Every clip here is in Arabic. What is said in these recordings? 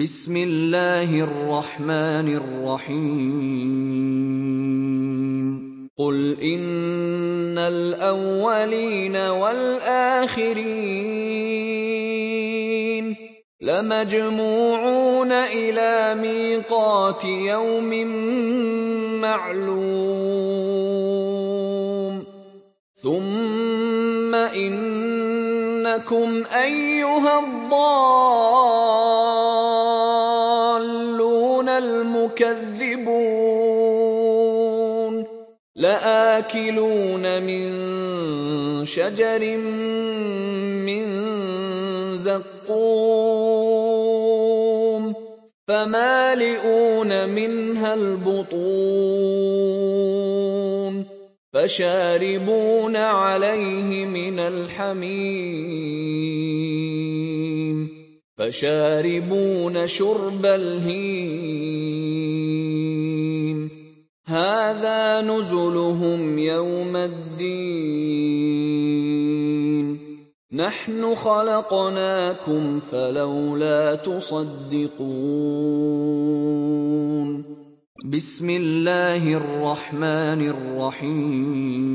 بسم الله الرحمن الرحيم. قل إن الأولين والآخرين لمجموعون إلى ميقات يوم معلوم. ثم إنكم أيها الضالون المكذبون لآكلون من شجر من زقوم. فمالئون منها البطون. فشاربون عليه من الحميم. فشاربون شرب الهيم هذا نزلهم يوم الدين. نحن خلقناكم فلولا تصدقون. بسم الله الرحمن الرحيم.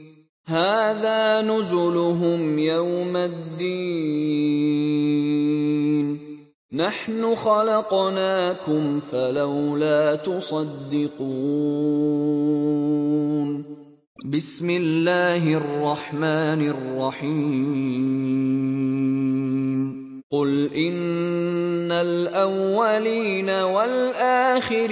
هذا نزلهم يوم الدين. نحن خلقناكم فلولا تصدقون. بسم الله الرحمن الرحيم. قل إن الأولين والآخرين.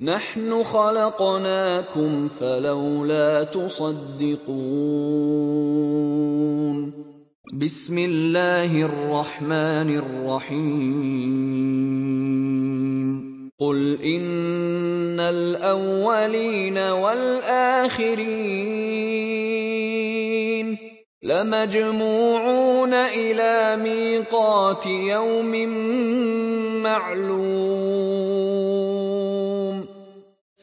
نحن خلقناكم فلولا تصدقون. بسم الله الرحمن الرحيم. قل إن الأولين والآخرين لمجموعون إلى ميقات يوم معلوم.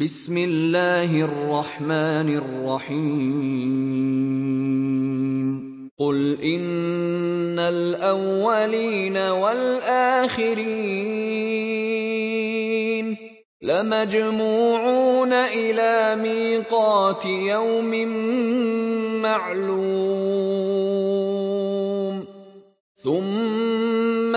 بسم الله الرحمن الرحيم. قل إن الأولين والآخرين لمجموعون إلى ميقات يوم معلوم. ثم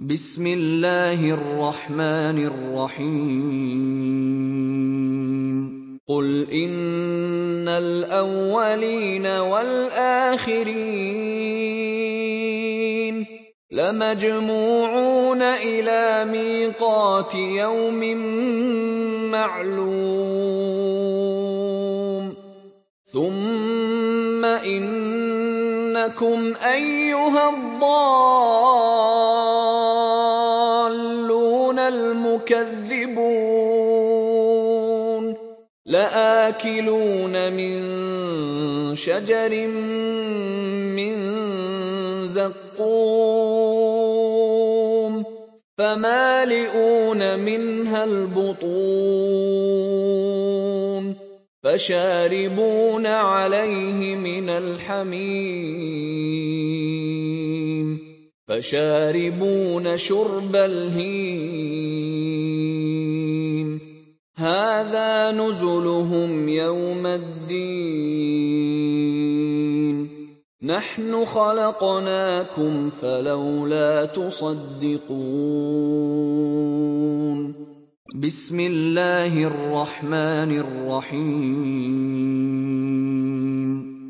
بسم الله الرحمن الرحيم. قل إن الأولين والآخرين لمجموعون إلى ميقات يوم معلوم. ثم إنكم أيها الضالون المكذبون لآكلون من شجر من زقوم. فمالئون منها البطون. فشاربون عليه من الحميم. فشاربون شرب الهيم هذا نزلهم يوم الدين. نحن خلقناكم فلولا تصدقون. بسم الله الرحمن الرحيم.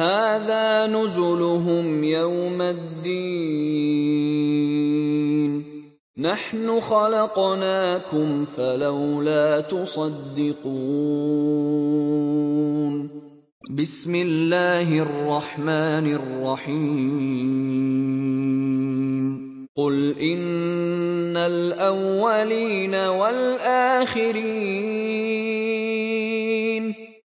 هذا نزلهم يوم الدين. نحن خلقناكم فلولا تصدقون. بسم الله الرحمن الرحيم. قل إن الأولين والآخرين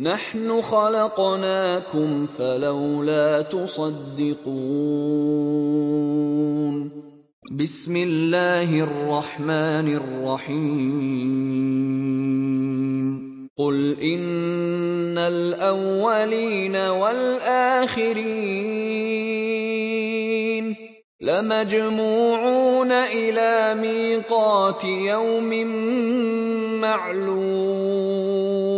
نحن خلقناكم فلولا تصدقون. بسم الله الرحمن الرحيم. قل إن الأولين والآخرين لمجموعون إلى ميقات يوم معلوم.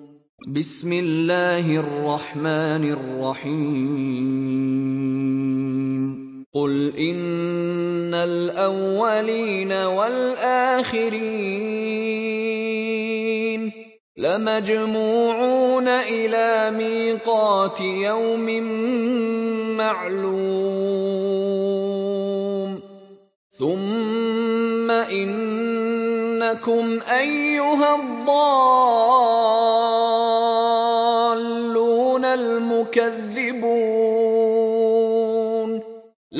بسم الله الرحمن الرحيم. قل إن الأولين والآخرين لمجموعون إلى ميقات يوم معلوم. ثم إنكم أيها الضالون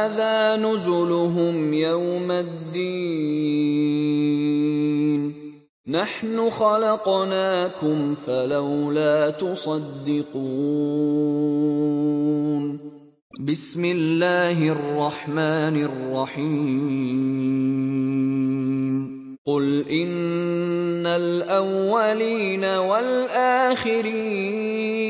هذا نزلهم يوم الدين. نحن خلقناكم فلولا تصدقون. بسم الله الرحمن الرحيم. قل إن الأولين والآخرين.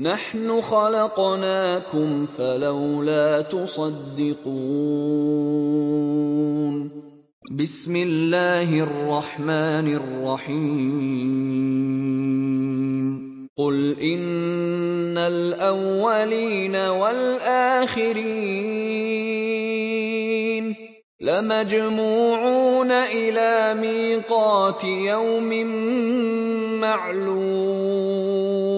نحن خلقناكم فلولا تصدقون. بسم الله الرحمن الرحيم. قل إن الأولين والآخرين لمجموعون إلى ميقات يوم معلوم.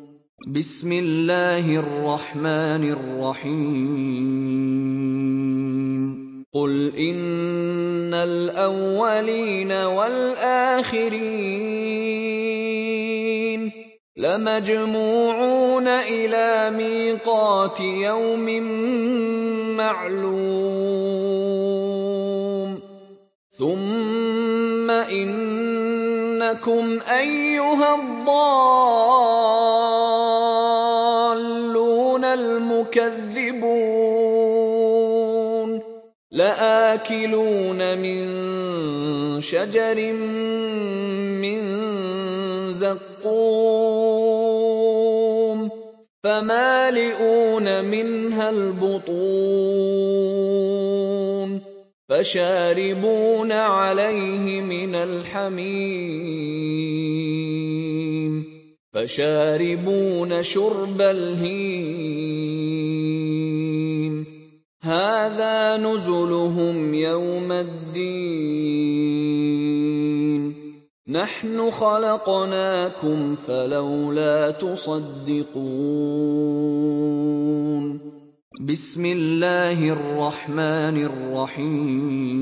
بسم الله الرحمن الرحيم. قل إن الأولين والآخرين لمجموعون إلى ميقات يوم معلوم. ثم إنكم أيها الضالون. المكذبون. لآكلون من شجر من زقوم. فمالئون منها البطون. فشاربون عليه من الحميم. فشاربون شرب الهيم هذا نزلهم يوم الدين. نحن خلقناكم فلولا تصدقون. بسم الله الرحمن الرحيم.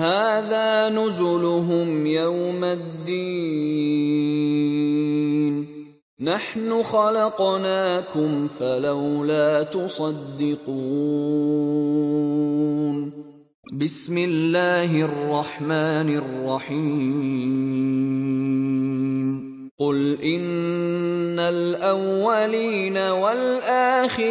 هذا نزلهم يوم الدين. نحن خلقناكم فلولا تصدقون. بسم الله الرحمن الرحيم. قل إن الأولين والآخرين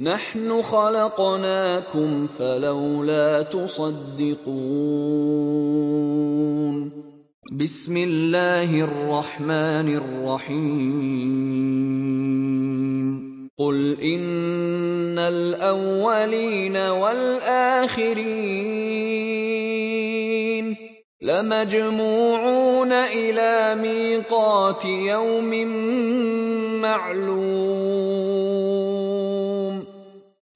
نحن خلقناكم فلولا تصدقون. بسم الله الرحمن الرحيم. قل إن الأولين والآخرين لمجموعون إلى ميقات يوم معلوم.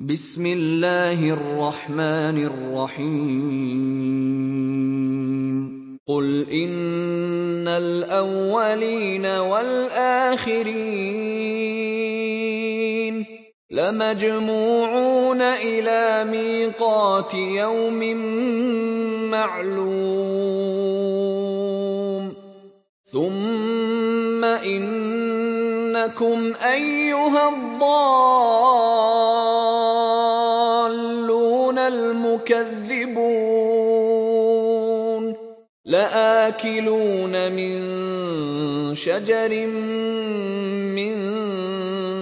بسم الله الرحمن الرحيم. قل إن الأولين والآخرين لمجموعون إلى ميقات يوم معلوم. ثم إنكم أيها الضالون المكذبون لآكلون من شجر من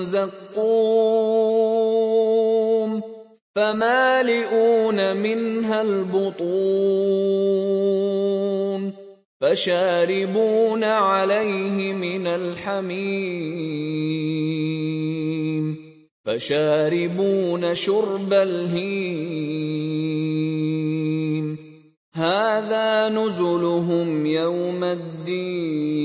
زقوم. فمالئون منها البطون. فشاربون عليه من الحميم. فشاربون شرب الهيم هذا نزلهم يوم الدين.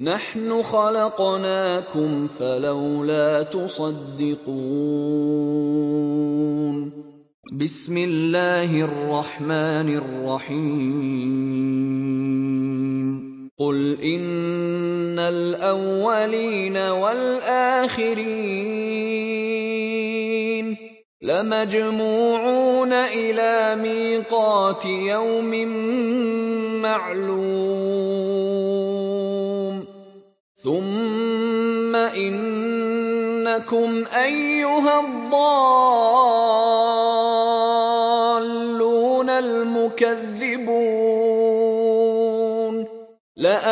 نحن خلقناكم فلولا تصدقون. بسم الله الرحمن الرحيم. قل ان الاولين والاخرين لمجموعون إلى ميقات يوم معلوم ثم انكم ايها الضالون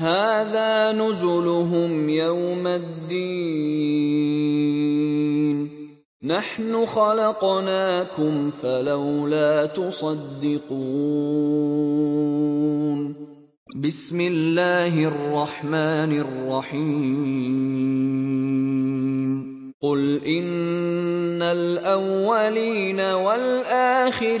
هذا نزلهم يوم الدين. نحن خلقناكم فلولا تصدقون. بسم الله الرحمن الرحيم. قل إن الأولين والآخرين.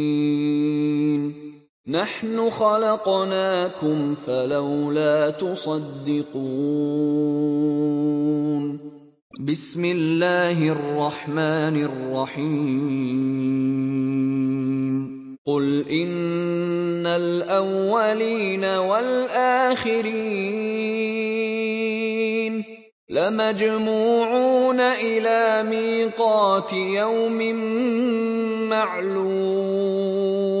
نحن خلقناكم فلولا تصدقون. بسم الله الرحمن الرحيم. قل إن الأولين والآخرين لمجموعون إلى ميقات يوم معلوم.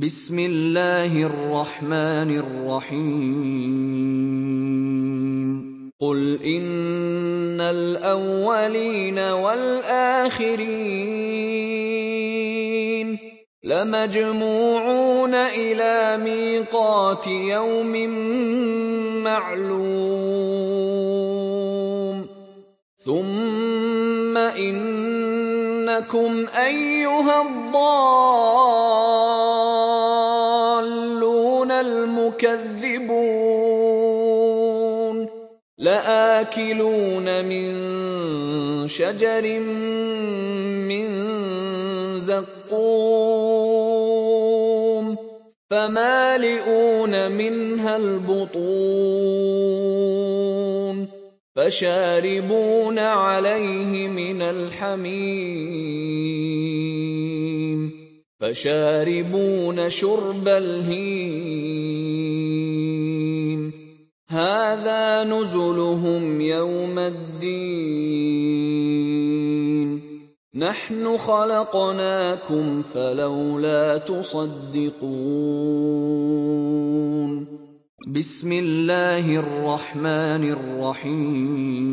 بسم الله الرحمن الرحيم. قل إن الأولين والآخرين لمجموعون إلى ميقات يوم معلوم. ثم إنكم أيها الضالون. المكذبون. لآكلون من شجر من زقوم. فمالئون منها البطون. فشاربون عليه من الحميم. فشاربون شرب الهيم. هذا نزلهم يوم الدين. نحن خلقناكم فلولا تصدقون. بسم الله الرحمن الرحيم.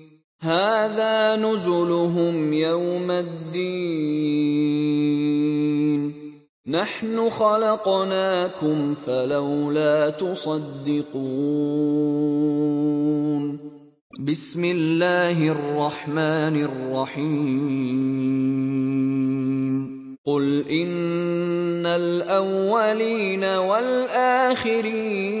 هذا نزلهم يوم الدين. نحن خلقناكم فلولا تصدقون. بسم الله الرحمن الرحيم. قل إن الأولين والآخرين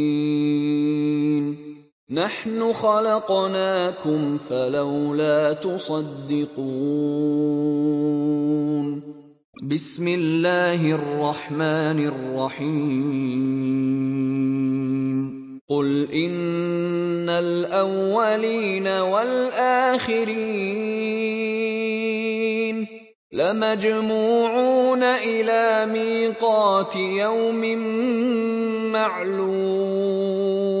نحن خلقناكم فلولا تصدقون. بسم الله الرحمن الرحيم. قل إن الأولين والآخرين لمجموعون إلى ميقات يوم معلوم.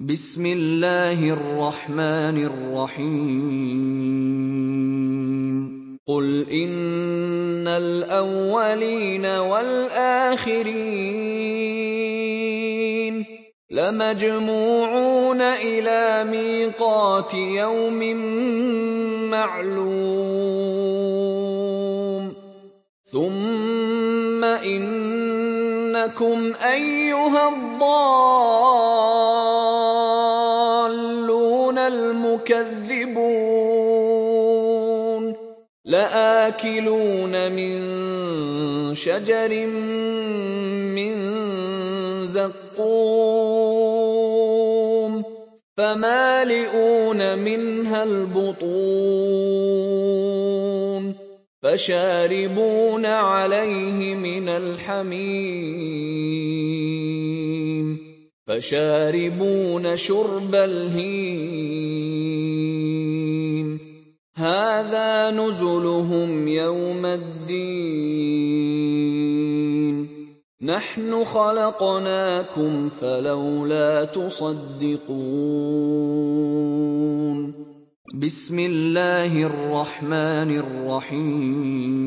بسم الله الرحمن الرحيم. قل إن الأولين والآخرين لمجموعون إلى ميقات يوم معلوم. ثم إنكم أيها الضالون المكذبون لآكلون من شجر من زقوم. فمالئون منها البطون. فشاربون عليه من الحميم. فشاربون شرب الهيم هذا نزلهم يوم الدين. نحن خلقناكم فلولا تصدقون. بسم الله الرحمن الرحيم.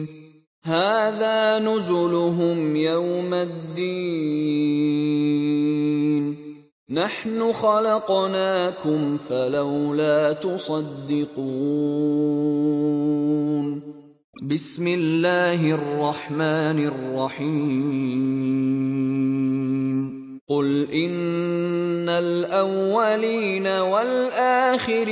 هذا نزلهم يوم الدين. نحن خلقناكم فلولا تصدقون. بسم الله الرحمن الرحيم. قل إن الأولين والآخرين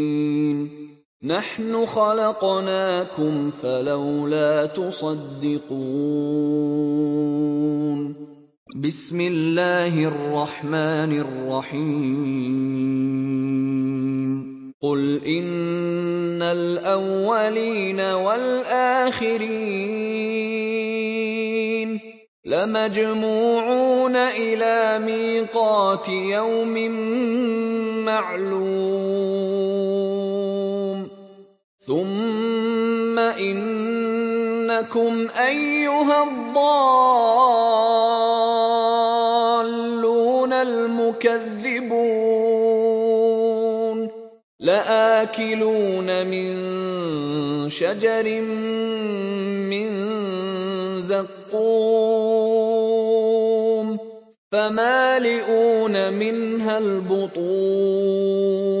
نحن خلقناكم فلولا تصدقون. بسم الله الرحمن الرحيم. قل إن الأولين والآخرين لمجموعون إلى ميقات يوم معلوم. ثم انكم ايها الضالون المكذبون لاكلون من شجر من زقوم فمالئون منها البطون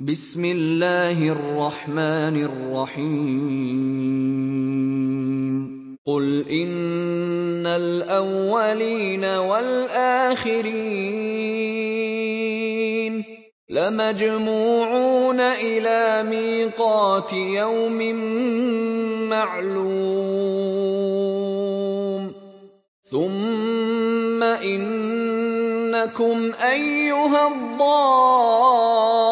بسم الله الرحمن الرحيم. قل إن الأولين والآخرين لمجموعون إلى ميقات يوم معلوم. ثم إنكم أيها الضالون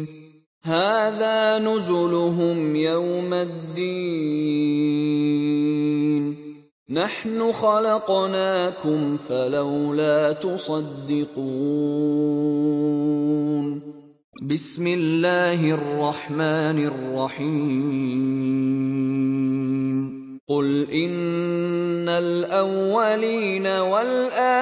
هذا نزلهم يوم الدين. نحن خلقناكم فلولا تصدقون. بسم الله الرحمن الرحيم. قل إن الأولين والآخرين.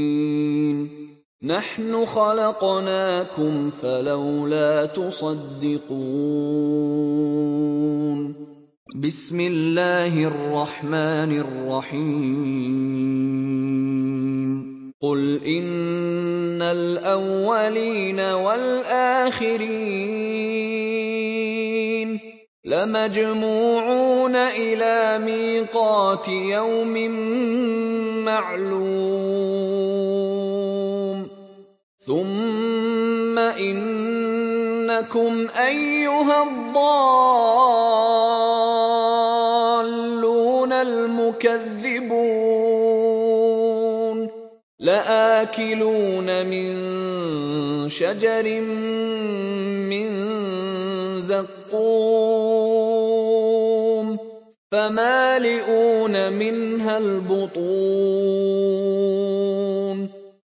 نحن خلقناكم فلولا تصدقون. بسم الله الرحمن الرحيم. قل إن الأولين والآخرين لمجموعون إلى ميقات يوم معلوم. ثم انكم ايها الضالون المكذبون لاكلون من شجر من زقوم فمالئون منها البطون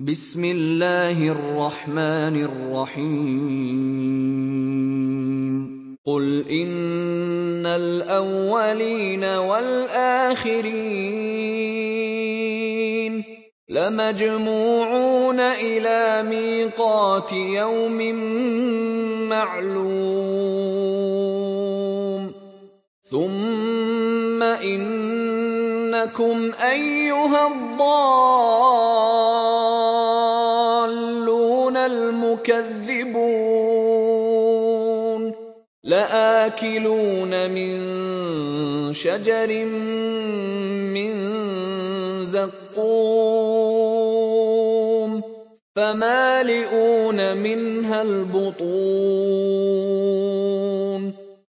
بسم الله الرحمن الرحيم. قل إن الأولين والآخرين لمجموعون إلى ميقات يوم معلوم. ثم إنكم أيها الضالون. المكذبون لآكلون من شجر من زقوم. فمالئون منها البطون.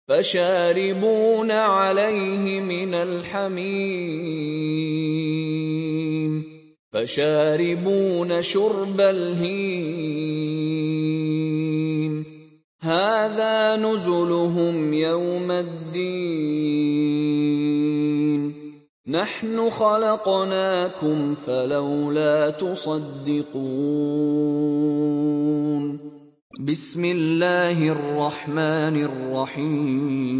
فشاربون عليه من الحميم. فشاربون شرب الهيم هذا نزلهم يوم الدين. نحن خلقناكم فلولا تصدقون. بسم الله الرحمن الرحيم.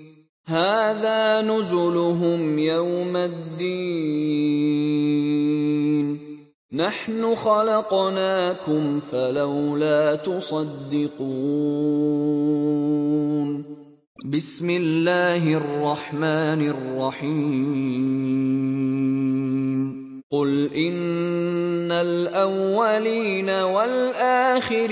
هذا نزلهم يوم الدين. نحن خلقناكم فلولا تصدقون. بسم الله الرحمن الرحيم. قل إن الأولين والآخرين.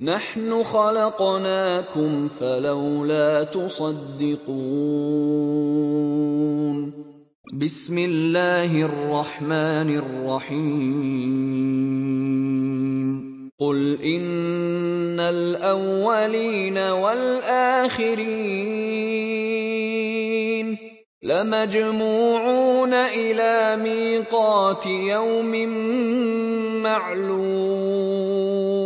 نحن خلقناكم فلولا تصدقون. بسم الله الرحمن الرحيم. قل إن الأولين والآخرين لمجموعون إلى ميقات يوم معلوم.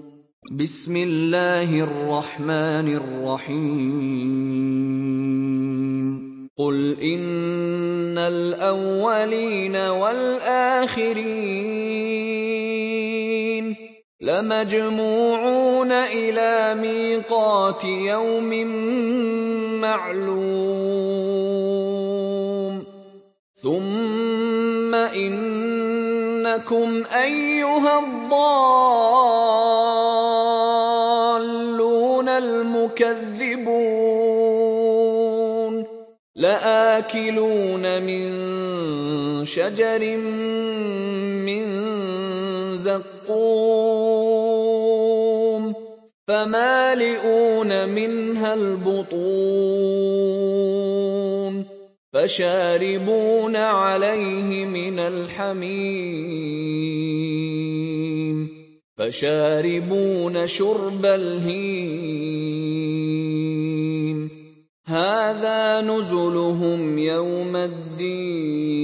بسم الله الرحمن الرحيم. قل إن الأولين والآخرين لمجموعون إلى ميقات يوم معلوم. ثم إنكم أيها الضالون المكذبون لآكلون من شجر من زقوم. فمالئون منها البطون. فشاربون عليه من الحميم. فشاربون شرب الهيم. هذا نزلهم يوم الدين.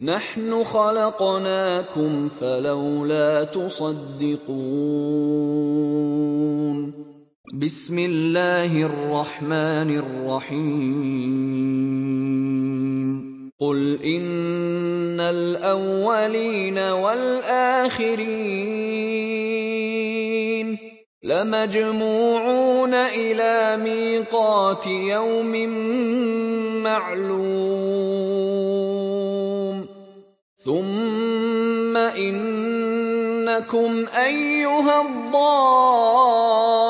نحن خلقناكم فلولا تصدقون. بسم الله الرحمن الرحيم. قل ان الاولين والاخرين لمجموعون إلى ميقات يوم معلوم ثم انكم ايها الضالون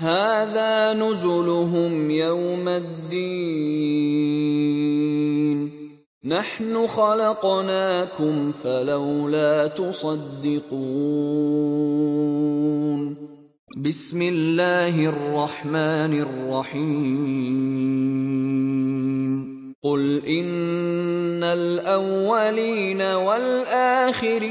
هذا نزلهم يوم الدين. نحن خلقناكم فلولا تصدقون. بسم الله الرحمن الرحيم. قل إن الأولين والآخرين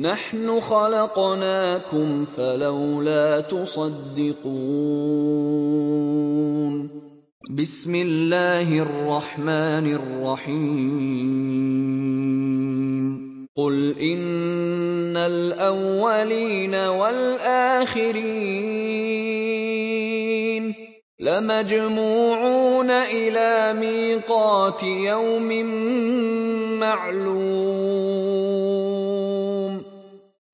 نحن خلقناكم فلولا تصدقون. بسم الله الرحمن الرحيم. قل إن الأولين والآخرين لمجموعون إلى ميقات يوم معلوم.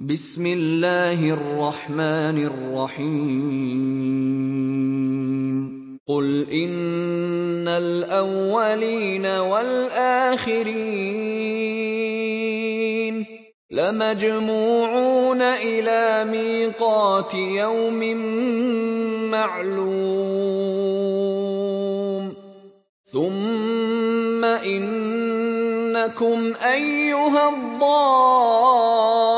بسم الله الرحمن الرحيم. قل إن الأولين والآخرين لمجموعون إلى ميقات يوم معلوم. ثم إنكم أيها الضالون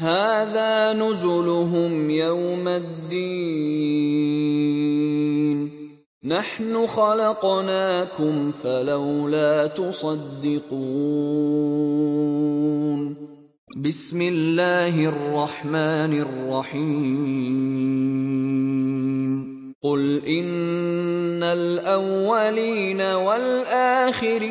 هذا نزلهم يوم الدين. نحن خلقناكم فلولا تصدقون. بسم الله الرحمن الرحيم. قل إن الأولين والآخرين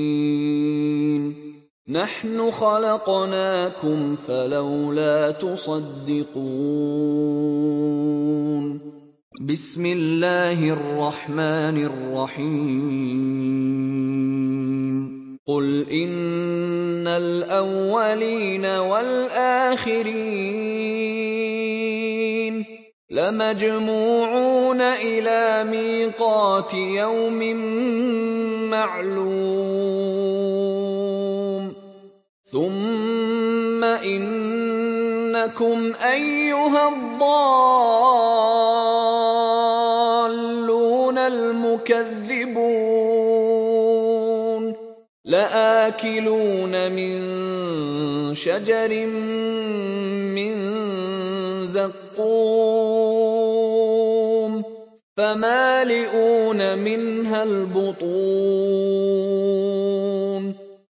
نحن خلقناكم فلولا تصدقون. بسم الله الرحمن الرحيم. قل إن الأولين والآخرين لمجموعون إلى ميقات يوم معلوم. ثم انكم ايها الضالون المكذبون لاكلون من شجر من زقوم فمالئون منها البطون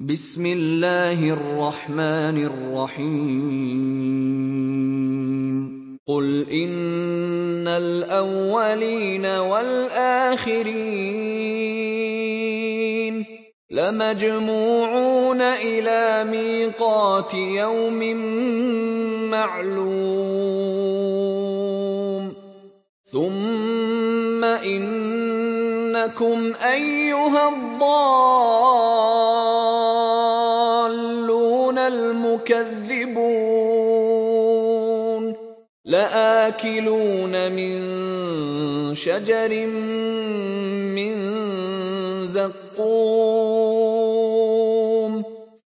بسم الله الرحمن الرحيم. قل إن الأولين والآخرين لمجموعون إلى ميقات يوم معلوم. ثم إنكم أيها الضالون. المكذبون. لآكلون من شجر من زقوم.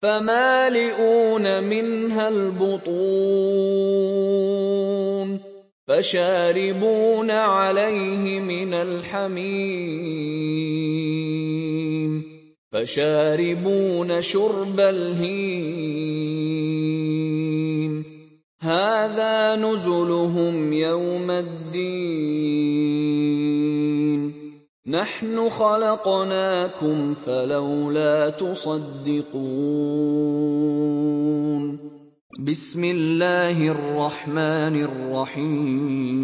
فمالئون منها البطون. فشاربون عليه من الحميم. فشاربون شرب الهيم. هذا نزلهم يوم الدين. نحن خلقناكم فلولا تصدقون. بسم الله الرحمن الرحيم.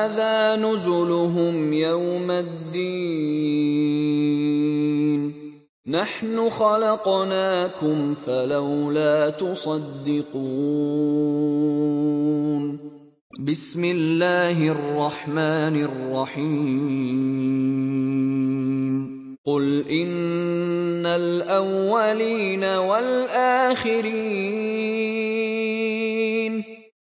هذا نزلهم يوم الدين. نحن خلقناكم فلولا تصدقون. بسم الله الرحمن الرحيم. قل إن الأولين والآخرين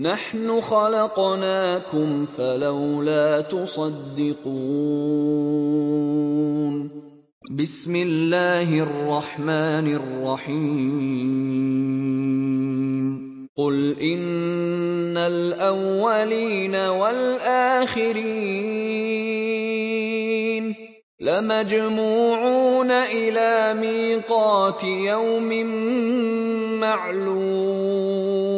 نحن خلقناكم فلولا تصدقون. بسم الله الرحمن الرحيم. قل إن الأولين والآخرين لمجموعون إلى ميقات يوم معلوم.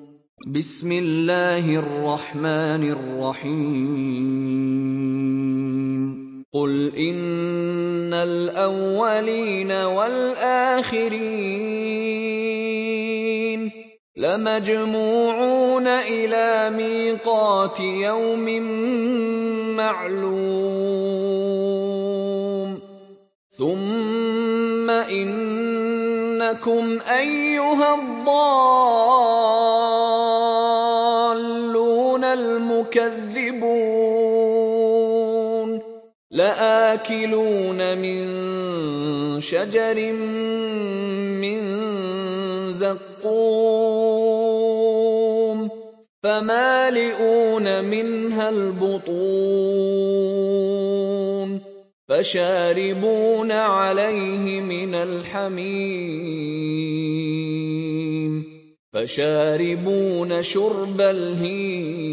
بسم الله الرحمن الرحيم. قل إن الأولين والآخرين لمجموعون إلى ميقات يوم معلوم. ثم إنكم أيها الضالون. المكذبون لآكلون من شجر من زقوم. فمالئون منها البطون. فشاربون عليه من الحميم. فشاربون شرب الهيم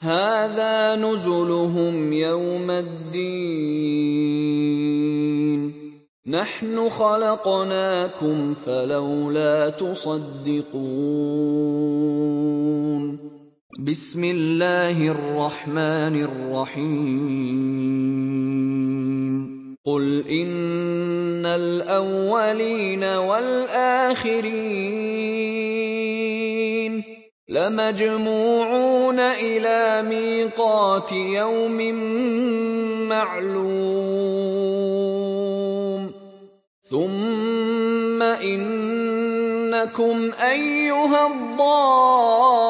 هذا نزلهم يوم الدين. نحن خلقناكم فلولا تصدقون. بسم الله الرحمن الرحيم. قل إن الأولين والآخرين لمجموعون إلى ميقات يوم معلوم. ثم إنكم أيها الضالون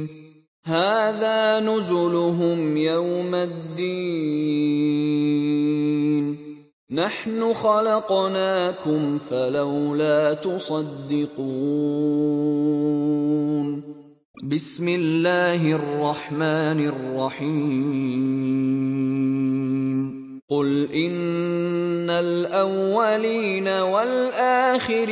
هذا نزلهم يوم الدين. نحن خلقناكم فلولا تصدقون. بسم الله الرحمن الرحيم. قل إن الأولين والآخرين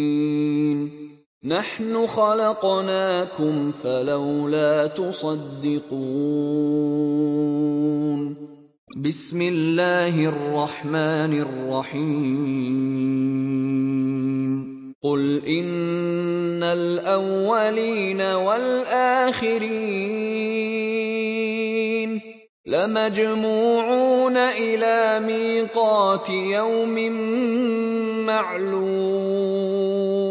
نحن خلقناكم فلولا تصدقون. بسم الله الرحمن الرحيم. قل إن الأولين والآخرين لمجموعون إلى ميقات يوم معلوم.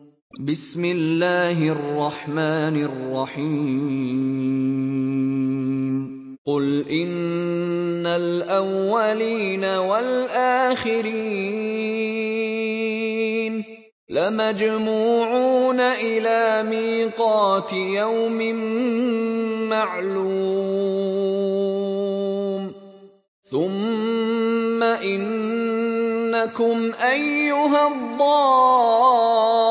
بسم الله الرحمن الرحيم. قل إن الأولين والآخرين لمجموعون إلى ميقات يوم معلوم. ثم إنكم أيها الضالون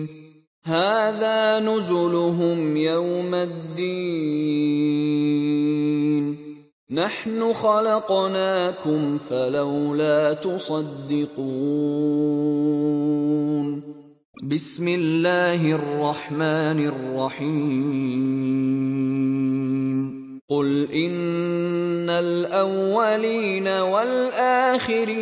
هذا نزلهم يوم الدين. نحن خلقناكم فلولا تصدقون. بسم الله الرحمن الرحيم. قل إن الأولين والآخرين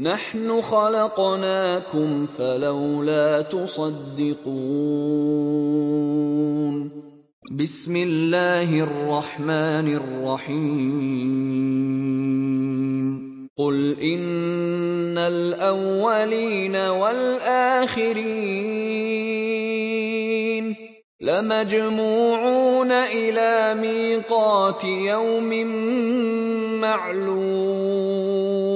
نحن خلقناكم فلولا تصدقون. بسم الله الرحمن الرحيم. قل إن الأولين والآخرين لمجموعون إلى ميقات يوم معلوم.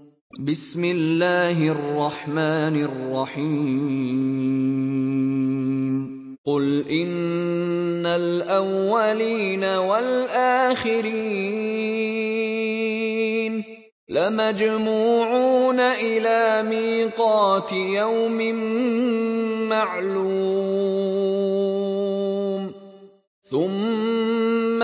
بسم الله الرحمن الرحيم. قل إن الأولين والآخرين لمجموعون إلى ميقات يوم معلوم. ثم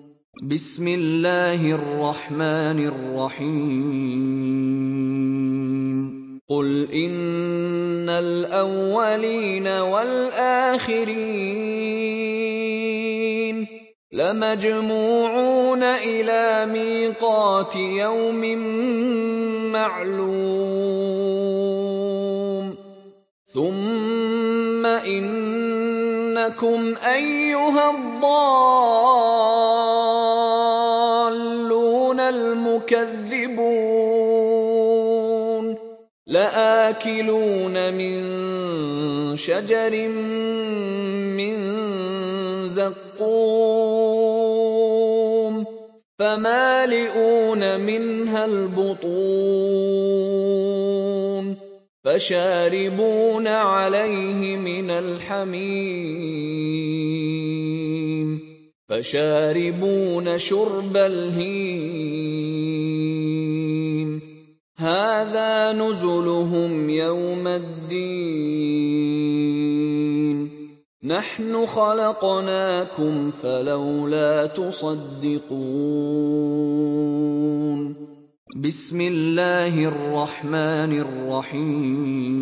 بسم الله الرحمن الرحيم. قل إن الأولين والآخرين لمجموعون إلى ميقات يوم معلوم. ثم إنكم أيها الضالون المكذبون لآكلون من شجر من زقوم. فمالئون منها البطون. فشاربون عليه من الحميم. فشاربون شرب الهيم. هذا نزلهم يوم الدين. نحن خلقناكم فلولا تصدقون. بسم الله الرحمن الرحيم.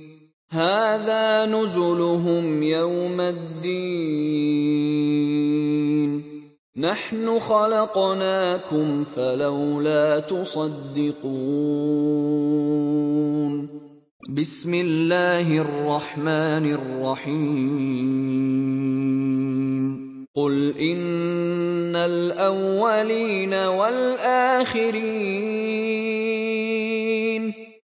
هذا نزلهم يوم الدين. نحن خلقناكم فلولا تصدقون. بسم الله الرحمن الرحيم. قل إن الأولين والآخرين.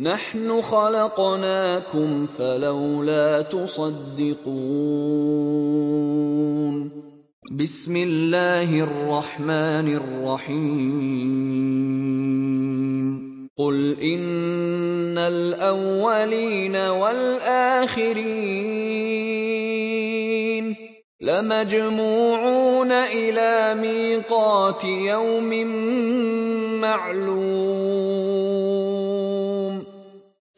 نحن خلقناكم فلولا تصدقون. بسم الله الرحمن الرحيم. قل إن الأولين والآخرين لمجموعون إلى ميقات يوم معلوم.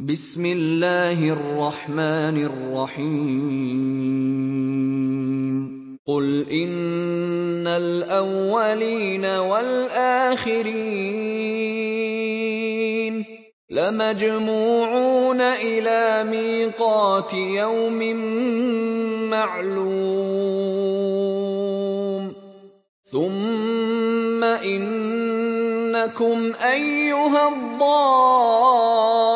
بسم الله الرحمن الرحيم. قل إن الأولين والآخرين لمجموعون إلى ميقات يوم معلوم. ثم إنكم أيها الضالون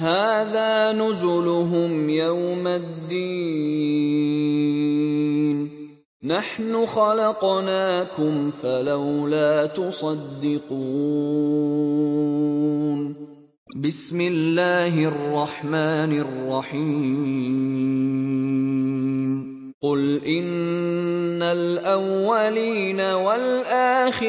هذا نزلهم يوم الدين. نحن خلقناكم فلولا تصدقون. بسم الله الرحمن الرحيم. قل إن الأولين والآخرين.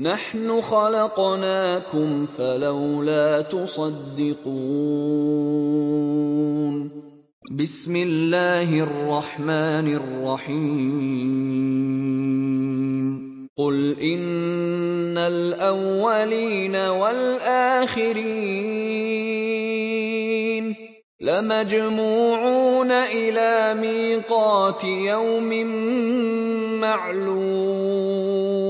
نحن خلقناكم فلولا تصدقون. بسم الله الرحمن الرحيم. قل إن الأولين والآخرين لمجموعون إلى ميقات يوم معلوم.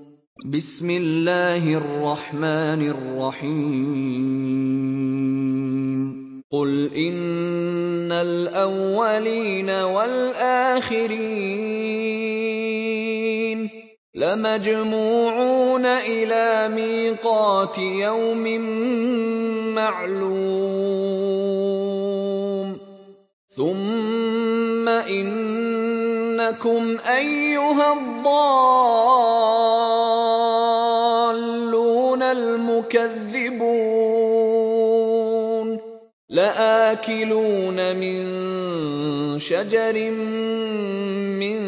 بسم الله الرحمن الرحيم. قل إن الأولين والآخرين لمجموعون إلى ميقات يوم معلوم. ثم إنكم أيها الضالون. الْمُكَذِّبُونَ. لَآكِلُونَ مِن شَجَرٍ مِّن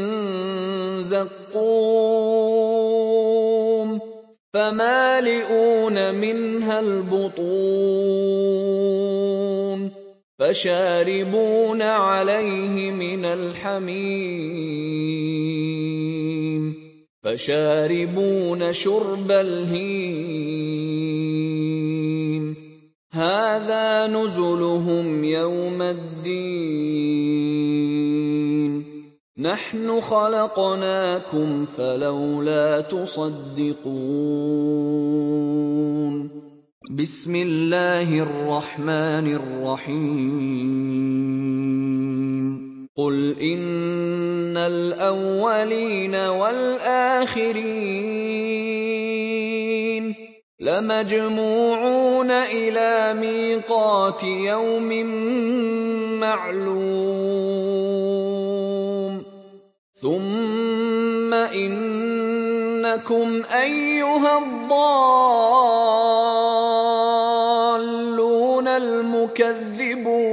زَقُّومٍ. فَمَالِئُونَ مِنْهَا الْبُطُونَ. فَشَارِبُونَ عَلَيْهِ مِنَ الْحَمِيمِ. فشاربون شرب الهيم. هذا نزلهم يوم الدين. نحن خلقناكم فلولا تصدقون. بسم الله الرحمن الرحيم. قل ان الاولين والاخرين لمجموعون إلى ميقات يوم معلوم ثم انكم ايها الضالون المكذبون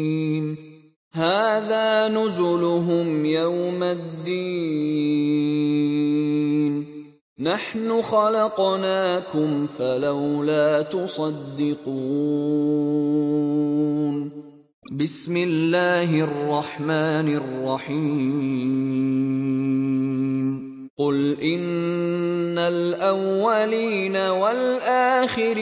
هذا نزلهم يوم الدين. نحن خلقناكم فلولا تصدقون. بسم الله الرحمن الرحيم. قل إن الأولين والآخرين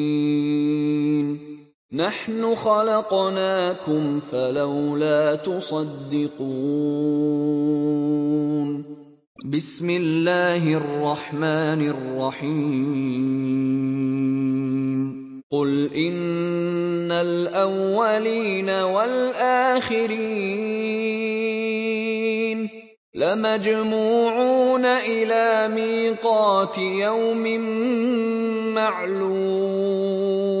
نحن خلقناكم فلولا تصدقون. بسم الله الرحمن الرحيم. قل إن الأولين والآخرين لمجموعون إلى ميقات يوم معلوم.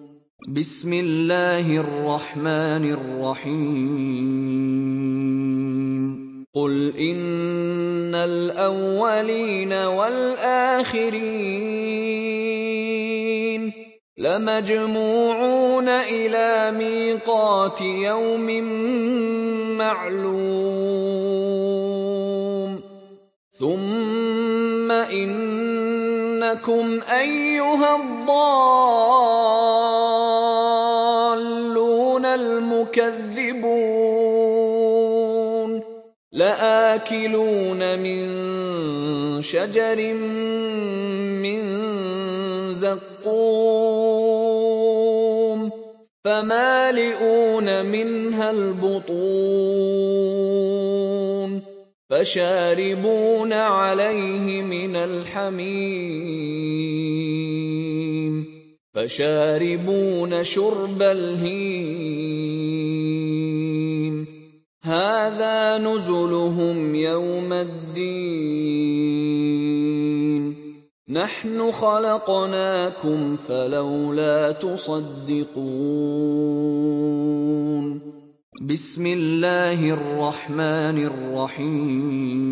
بسم الله الرحمن الرحيم. قل إن الأولين والآخرين لمجموعون إلى ميقات يوم معلوم. ثم إنكم أيها الضالون المكذبون لآكلون من شجر من زقوم. فمالئون منها البطون. فشاربون عليه من الحميم. فشاربون شرب الهيم هذا نزلهم يوم الدين. نحن خلقناكم فلولا تصدقون. بسم الله الرحمن الرحيم.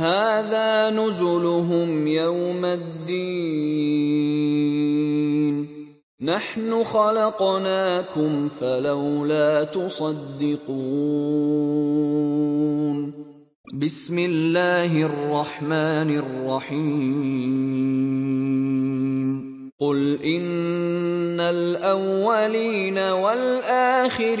هذا نزلهم يوم الدين. نحن خلقناكم فلولا تصدقون. بسم الله الرحمن الرحيم. قل إن الأولين والآخرين.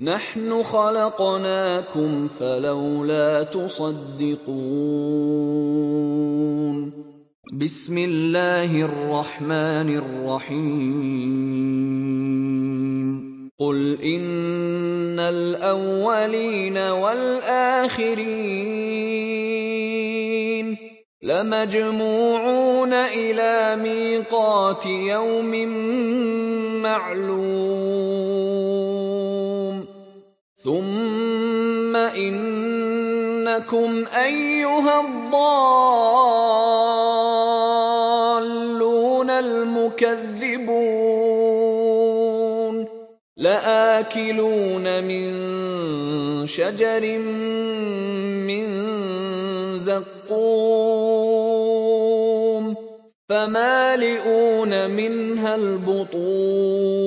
نحن خلقناكم فلولا تصدقون. بسم الله الرحمن الرحيم. قل إن الأولين والآخرين لمجموعون إلى ميقات يوم معلوم. ثم انكم ايها الضالون المكذبون لاكلون من شجر من زقوم فمالئون منها البطون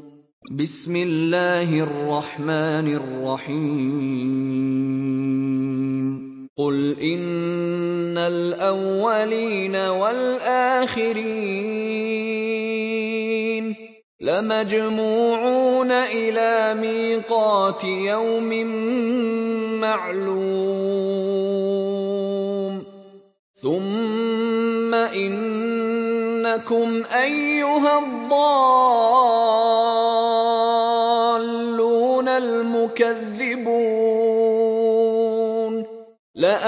بسم الله الرحمن الرحيم. قل إن الأولين والآخرين لمجموعون إلى ميقات يوم معلوم. ثم إنكم أيها الضالون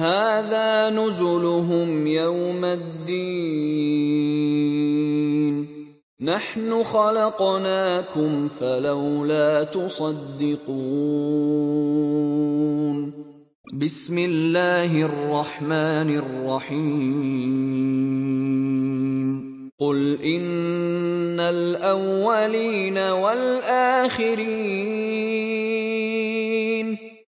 هذا نزلهم يوم الدين. نحن خلقناكم فلولا تصدقون. بسم الله الرحمن الرحيم. قل إن الأولين والآخرين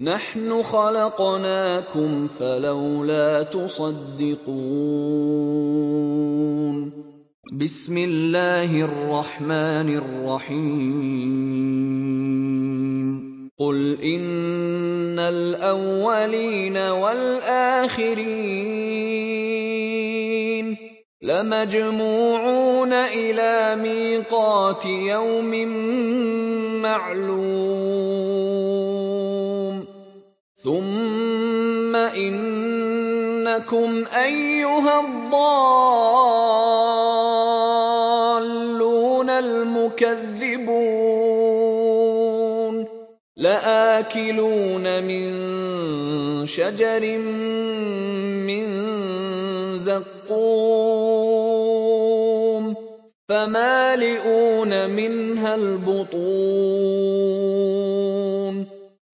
نحن خلقناكم فلولا تصدقون. بسم الله الرحمن الرحيم. قل إن الأولين والآخرين لمجموعون إلى ميقات يوم معلوم. ثم انكم ايها الضالون المكذبون لآكلون من شجر من زقوم فمالئون منها البطون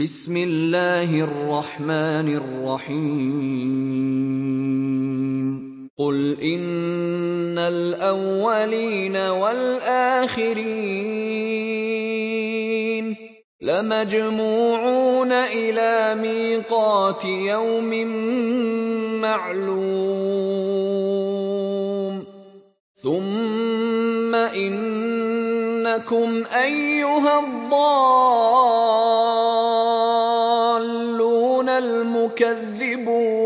بسم الله الرحمن الرحيم. قل إن الأولين والآخرين لمجموعون إلى ميقات يوم معلوم. ثم إنكم أيها الضالون. المكذبون.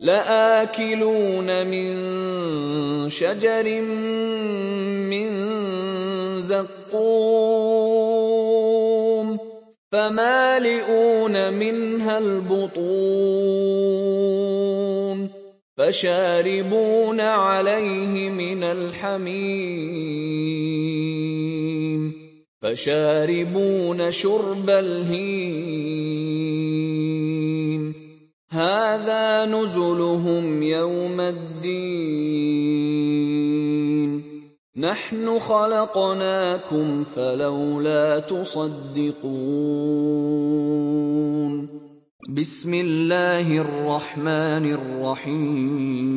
لآكلون من شجر من زقوم. فمالئون منها البطون. فشاربون عليه من الحميم. فشاربون شرب الهيم هذا نزلهم يوم الدين. نحن خلقناكم فلولا تصدقون. بسم الله الرحمن الرحيم.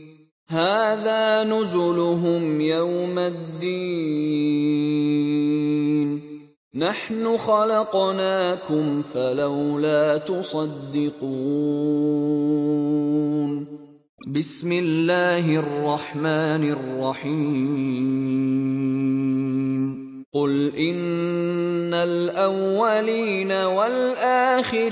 هذا نزلهم يوم الدين. نحن خلقناكم فلولا تصدقون. بسم الله الرحمن الرحيم. قل إن الأولين والآخرين.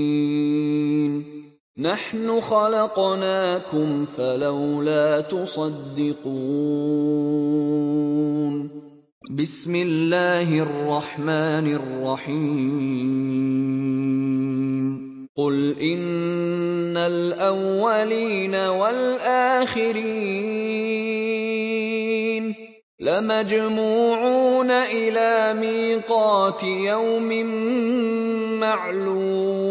نحن خلقناكم فلولا تصدقون. بسم الله الرحمن الرحيم. قل إن الأولين والآخرين لمجموعون إلى ميقات يوم معلوم.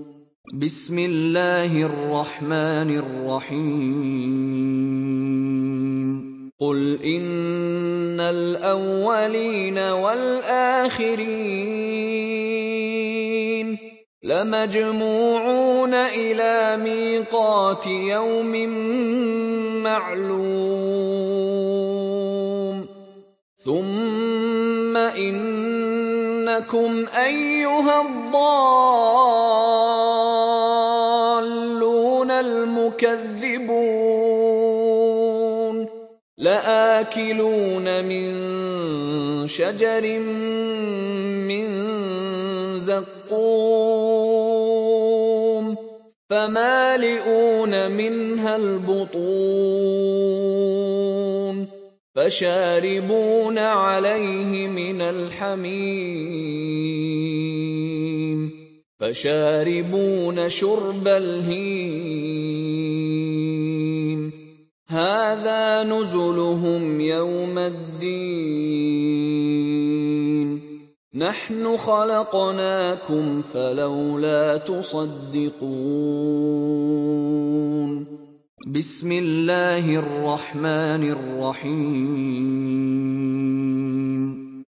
بسم الله الرحمن الرحيم. قل إن الأولين والآخرين لمجموعون إلى ميقات يوم معلوم. ثم إنكم أيها الضالون المكذبون لآكلون من شجر من زقوم. فمالئون منها البطون. فشاربون عليه من الحميم. فشاربون شرب الهيم. هذا نزلهم يوم الدين. نحن خلقناكم فلولا تصدقون. بسم الله الرحمن الرحيم.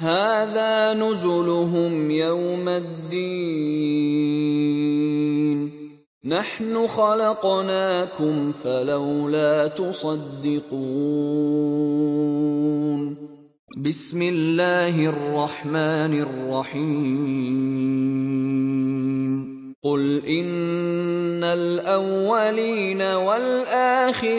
هذا نزلهم يوم الدين. نحن خلقناكم فلولا تصدقون. بسم الله الرحمن الرحيم. قل إن الأولين والآخرين.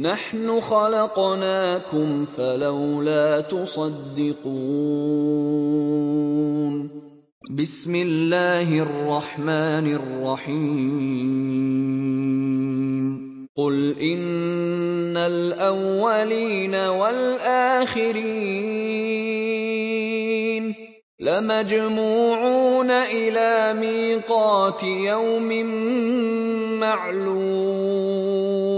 نحن خلقناكم فلولا تصدقون. بسم الله الرحمن الرحيم. قل إن الأولين والآخرين لمجموعون إلى ميقات يوم معلوم.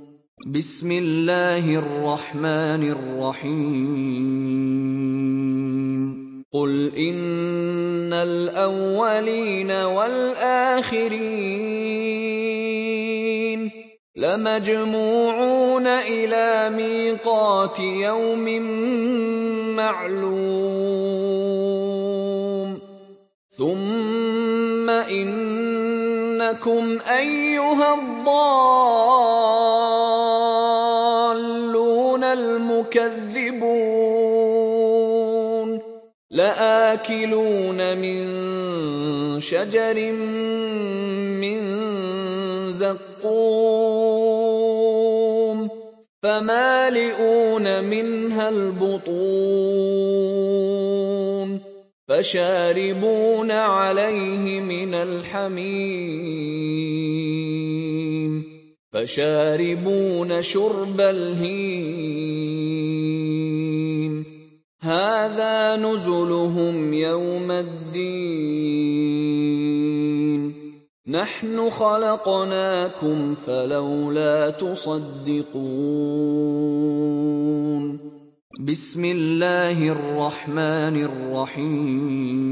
بسم الله الرحمن الرحيم. قل إن الأولين والآخرين لمجموعون إلى ميقات يوم معلوم. ثم إنكم أيها الضالون المكذبون. لآكلون من شجر من زقوم. فمالئون منها البطون. فشاربون عليه من الحميم. فشاربون شرب الهيم هذا نزلهم يوم الدين. نحن خلقناكم فلولا تصدقون. بسم الله الرحمن الرحيم.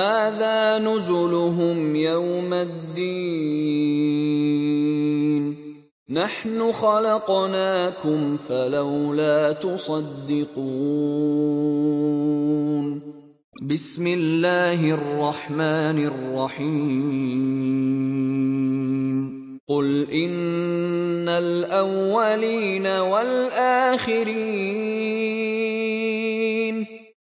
هذا نزلهم يوم الدين. نحن خلقناكم فلولا تصدقون. بسم الله الرحمن الرحيم. قل إن الأولين والآخرين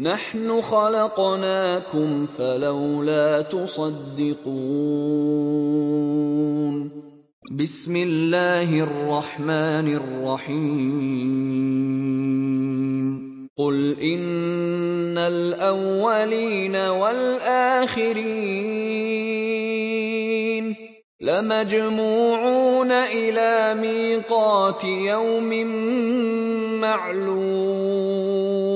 نحن خلقناكم فلولا تصدقون. بسم الله الرحمن الرحيم. قل إن الأولين والآخرين لمجموعون إلى ميقات يوم معلوم.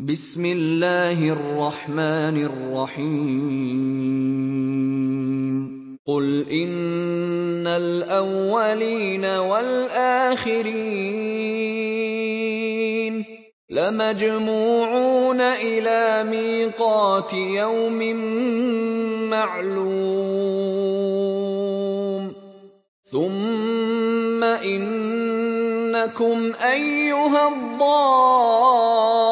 بسم الله الرحمن الرحيم. قل إن الأولين والآخرين لمجموعون إلى ميقات يوم معلوم. ثم إنكم أيها الضالون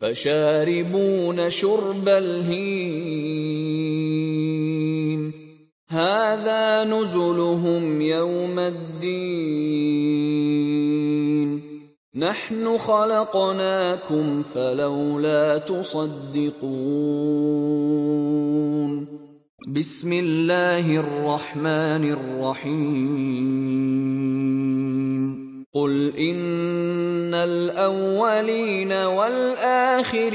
فشاربون شرب الهيم هذا نزلهم يوم الدين. نحن خلقناكم فلولا تصدقون. بسم الله الرحمن الرحيم. قل ان الاولين والاخرين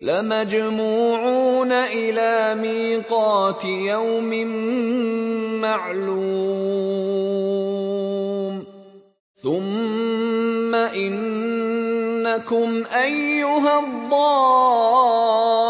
لمجموعون إلى ميقات يوم معلوم ثم انكم ايها الضالون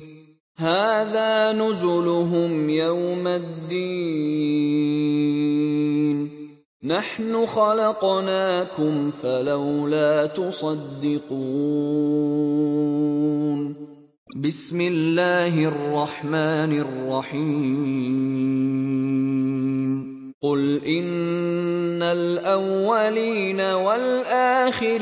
هذا نزلهم يوم الدين. نحن خلقناكم فلولا تصدقون. بسم الله الرحمن الرحيم. قل إن الأولين والآخرين.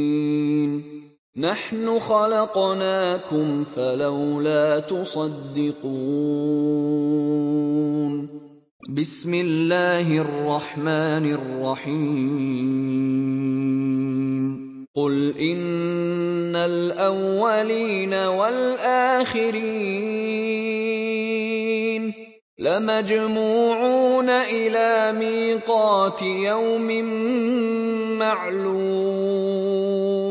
نحن خلقناكم فلولا تصدقون. بسم الله الرحمن الرحيم. قل إن الأولين والآخرين لمجموعون إلى ميقات يوم معلوم.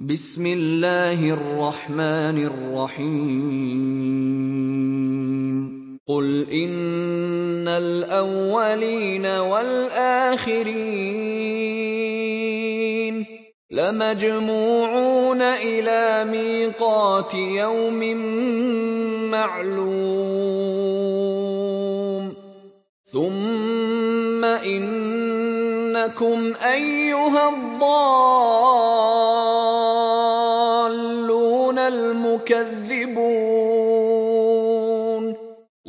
بسم الله الرحمن الرحيم. قل إن الأولين والآخرين لمجموعون إلى ميقات يوم معلوم. ثم إنكم أيها الضالون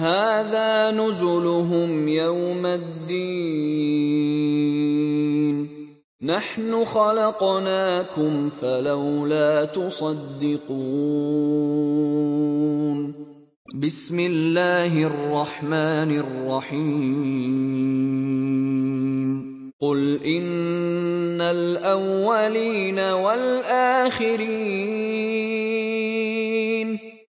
هذا نزلهم يوم الدين. نحن خلقناكم فلولا تصدقون. بسم الله الرحمن الرحيم. قل إن الأولين والآخرين.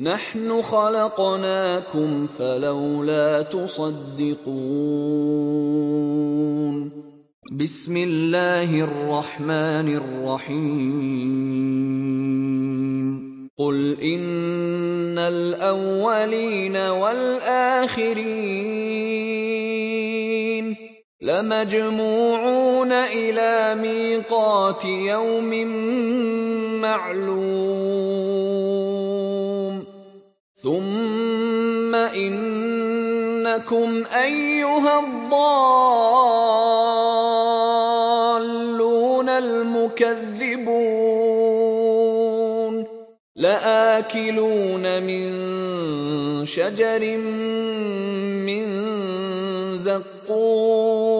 نحن خلقناكم فلولا تصدقون. بسم الله الرحمن الرحيم. قل إن الأولين والآخرين لمجموعون إلى ميقات يوم معلوم. ثم انكم ايها الضالون المكذبون لآكلون من شجر من زقوم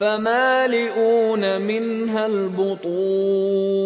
فمالئون منها البطون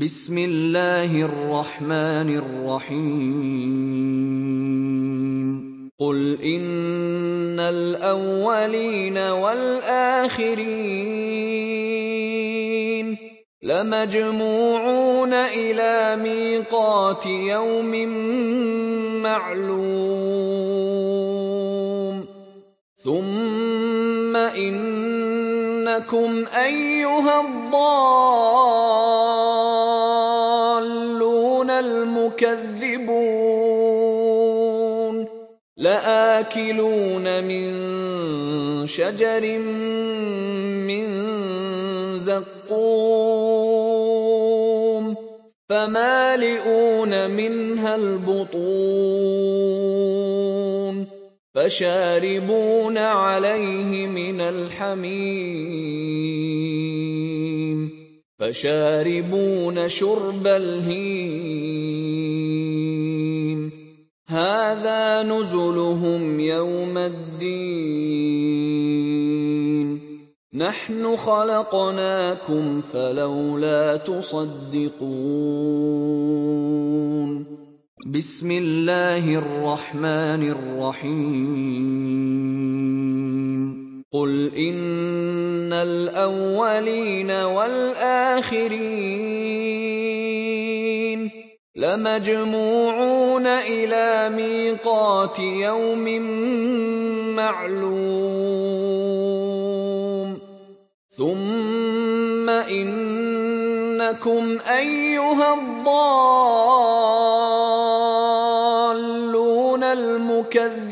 بسم الله الرحمن الرحيم. قل إن الأولين والآخرين لمجموعون إلى ميقات يوم معلوم. ثم إنكم أيها الضالون. المكذبون. لآكلون من شجر من زقوم. فمالئون منها البطون. فشاربون عليه من الحميم. فشاربون شرب الهيم. هذا نزلهم يوم الدين. نحن خلقناكم فلولا تصدقون. بسم الله الرحمن الرحيم. قل ان الاولين والاخرين لمجموعون إلى ميقات يوم معلوم ثم انكم ايها الضالون المكذبون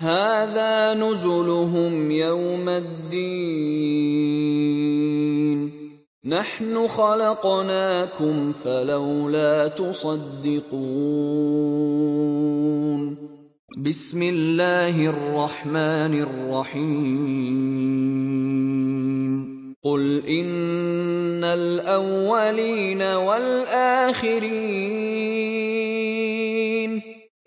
هذا نزلهم يوم الدين. نحن خلقناكم فلولا تصدقون. بسم الله الرحمن الرحيم. قل إن الأولين والآخرين.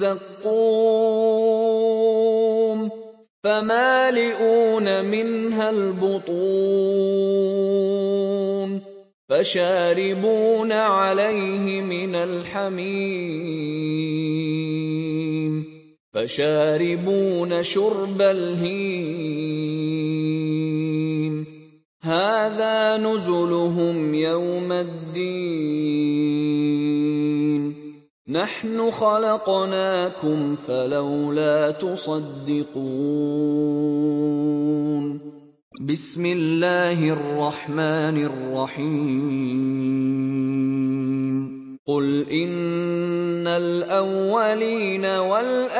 زقوم فمالئون منها البطون فشاربون عليه من الحميم فشاربون شرب الهيم نحن خلقناكم فلولا تصدقون. بسم الله الرحمن الرحيم. قل إن الأولين والآخرين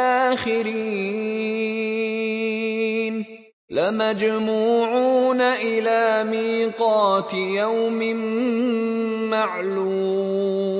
لمجموعون إلى ميقات يوم معلوم.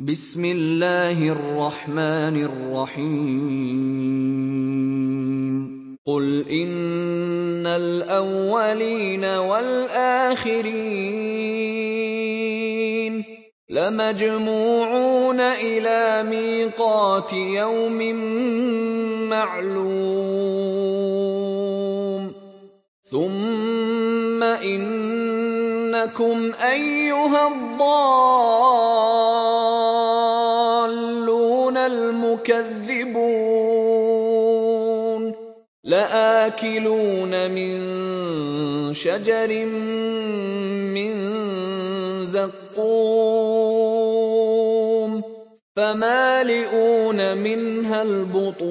بسم الله الرحمن الرحيم. قل إن الأولين والآخرين لمجموعون إلى ميقات يوم معلوم. ثم إنكم أيها الضالون المكذبون لآكلون من شجر من زقوم. فمالئون منها البطون.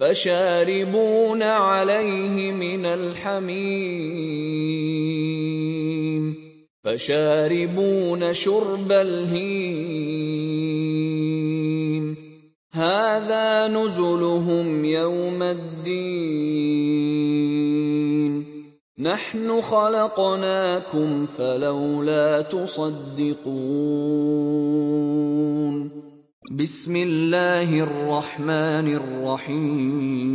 فشاربون عليه من الحميم. فشاربون شرب الهيم هذا نزلهم يوم الدين. نحن خلقناكم فلولا تصدقون. بسم الله الرحمن الرحيم.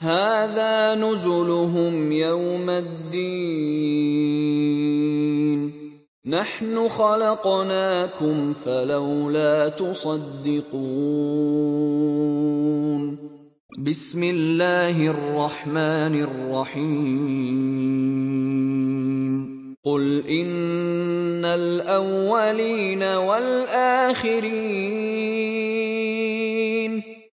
هذا نزلهم يوم الدين. نحن خلقناكم فلولا تصدقون. بسم الله الرحمن الرحيم. قل إن الأولين والآخرين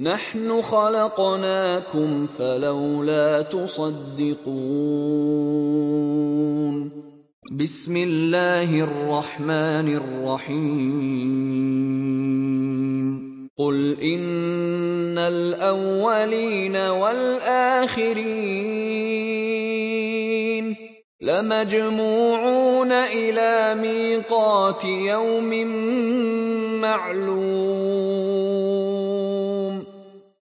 نحن خلقناكم فلولا تصدقون. بسم الله الرحمن الرحيم. قل إن الأولين والآخرين لمجموعون إلى ميقات يوم معلوم.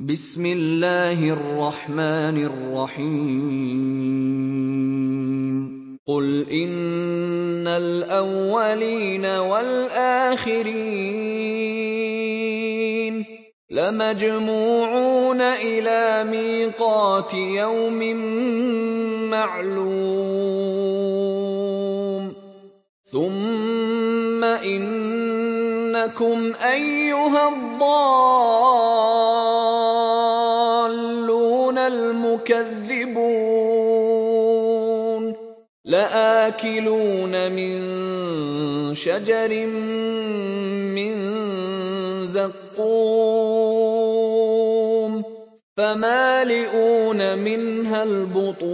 بسم الله الرحمن الرحيم. قل إن الأولين والآخرين لمجموعون إلى ميقات يوم معلوم. ثم إنكم أيها الضالون. المكذبون. لآكلون من شجر من زقوم. فمالئون منها البطون.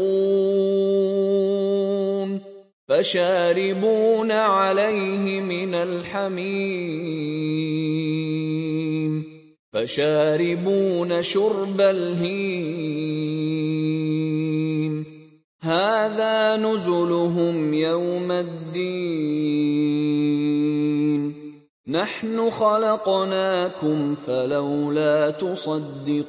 فشاربون عليه من الحميم. فشاربون شرب الهيم هذا نزلهم يوم الدين. نحن خلقناكم فلولا تصدقون.